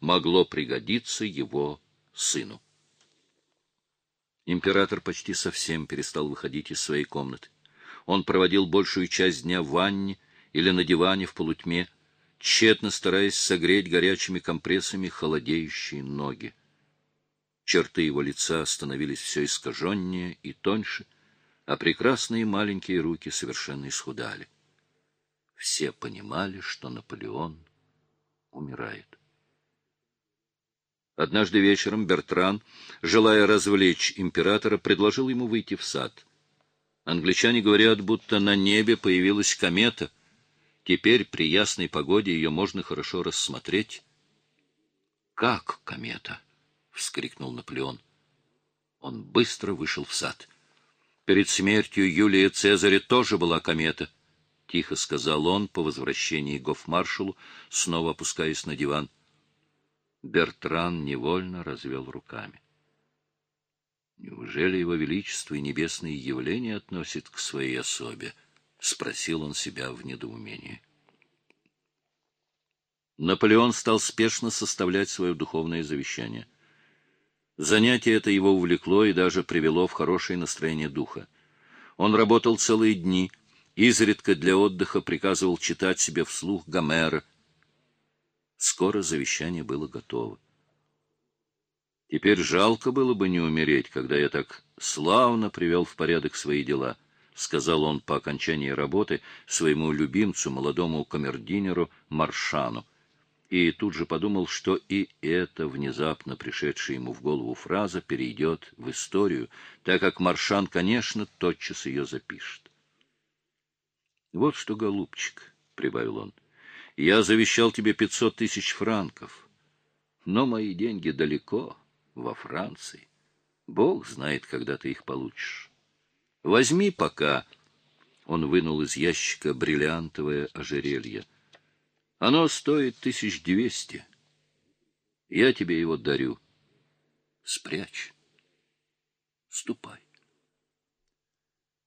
могло пригодиться его сыну. Император почти совсем перестал выходить из своей комнаты. Он проводил большую часть дня в ванне или на диване в полутьме, тщетно стараясь согреть горячими компрессами холодеющие ноги. Черты его лица становились все искаженнее и тоньше, а прекрасные маленькие руки совершенно исхудали. Все понимали, что Наполеон умирает. Однажды вечером Бертран, желая развлечь императора, предложил ему выйти в сад. Англичане говорят, будто на небе появилась комета. Теперь при ясной погоде ее можно хорошо рассмотреть. «Как комета?» — вскрикнул Наполеон. Он быстро вышел в сад. Перед смертью Юлия Цезаря тоже была комета, — тихо сказал он по возвращении гофмаршалу, снова опускаясь на диван. Бертран невольно развел руками. Неужели его величество и небесные явления относят к своей особе? — спросил он себя в недоумении. Наполеон стал спешно составлять свое духовное завещание — Занятие это его увлекло и даже привело в хорошее настроение духа. Он работал целые дни, изредка для отдыха приказывал читать себе вслух Гомера. Скоро завещание было готово. Теперь жалко было бы не умереть, когда я так славно привел в порядок свои дела, — сказал он по окончании работы своему любимцу, молодому камердинеру Маршану и тут же подумал, что и эта внезапно пришедшая ему в голову фраза перейдет в историю, так как Маршан, конечно, тотчас ее запишет. «Вот что, голубчик», — прибавил он, — «я завещал тебе пятьсот тысяч франков, но мои деньги далеко, во Франции. Бог знает, когда ты их получишь. Возьми пока...» Он вынул из ящика бриллиантовое ожерелье — оно стоит тысяч двести. Я тебе его дарю. Спрячь. Ступай.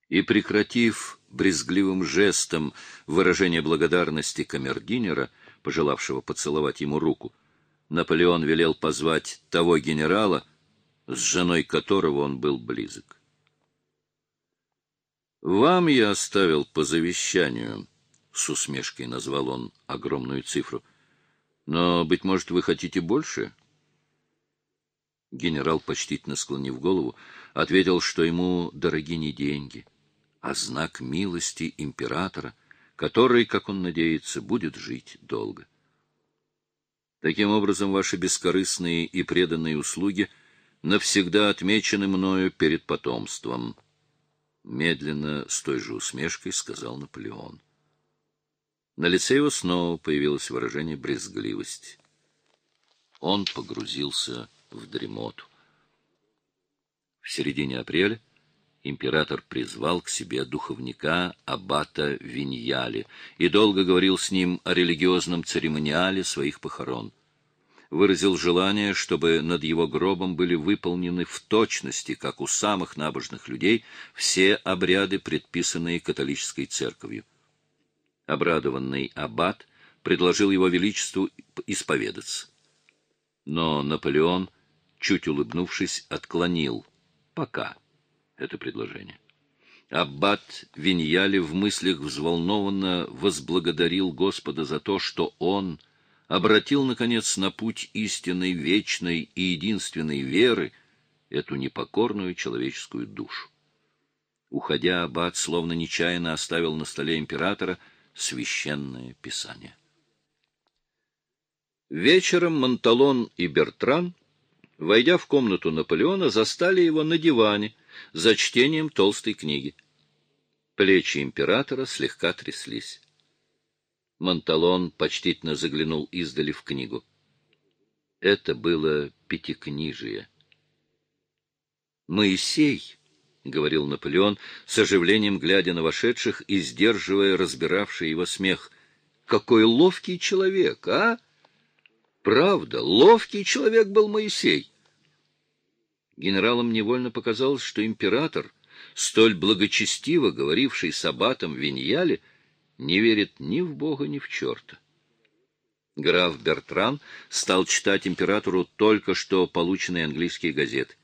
И, прекратив брезгливым жестом выражение благодарности камердинера, пожелавшего поцеловать ему руку, Наполеон велел позвать того генерала, с женой которого он был близок. «Вам я оставил по завещанию», с усмешкой назвал он огромную цифру. Но, быть может, вы хотите больше? Генерал, почтительно склонив голову, ответил, что ему дороги не деньги, а знак милости императора, который, как он надеется, будет жить долго. Таким образом, ваши бескорыстные и преданные услуги навсегда отмечены мною перед потомством. Медленно, с той же усмешкой, сказал Наполеон. На лице его снова появилось выражение брезгливости. Он погрузился в дремоту. В середине апреля император призвал к себе духовника аббата Виньяли и долго говорил с ним о религиозном церемониале своих похорон. Выразил желание, чтобы над его гробом были выполнены в точности, как у самых набожных людей, все обряды, предписанные католической церковью. Обрадованный аббат предложил его величеству исповедаться. Но Наполеон, чуть улыбнувшись, отклонил пока это предложение. Аббат Виньяли в мыслях взволнованно возблагодарил Господа за то, что он обратил, наконец, на путь истинной, вечной и единственной веры эту непокорную человеческую душу. Уходя, аббат словно нечаянно оставил на столе императора — священное писание. Вечером Монталон и Бертран, войдя в комнату Наполеона, застали его на диване за чтением толстой книги. Плечи императора слегка тряслись. Монталон почтительно заглянул издали в книгу. Это было пятикнижие. Моисей — говорил Наполеон, с оживлением глядя на вошедших и сдерживая разбиравший его смех. — Какой ловкий человек, а? Правда, ловкий человек был Моисей. Генералам невольно показалось, что император, столь благочестиво говоривший с аббатом Виньяле, не верит ни в Бога, ни в черта. Граф Бертран стал читать императору только что полученные английские газеты.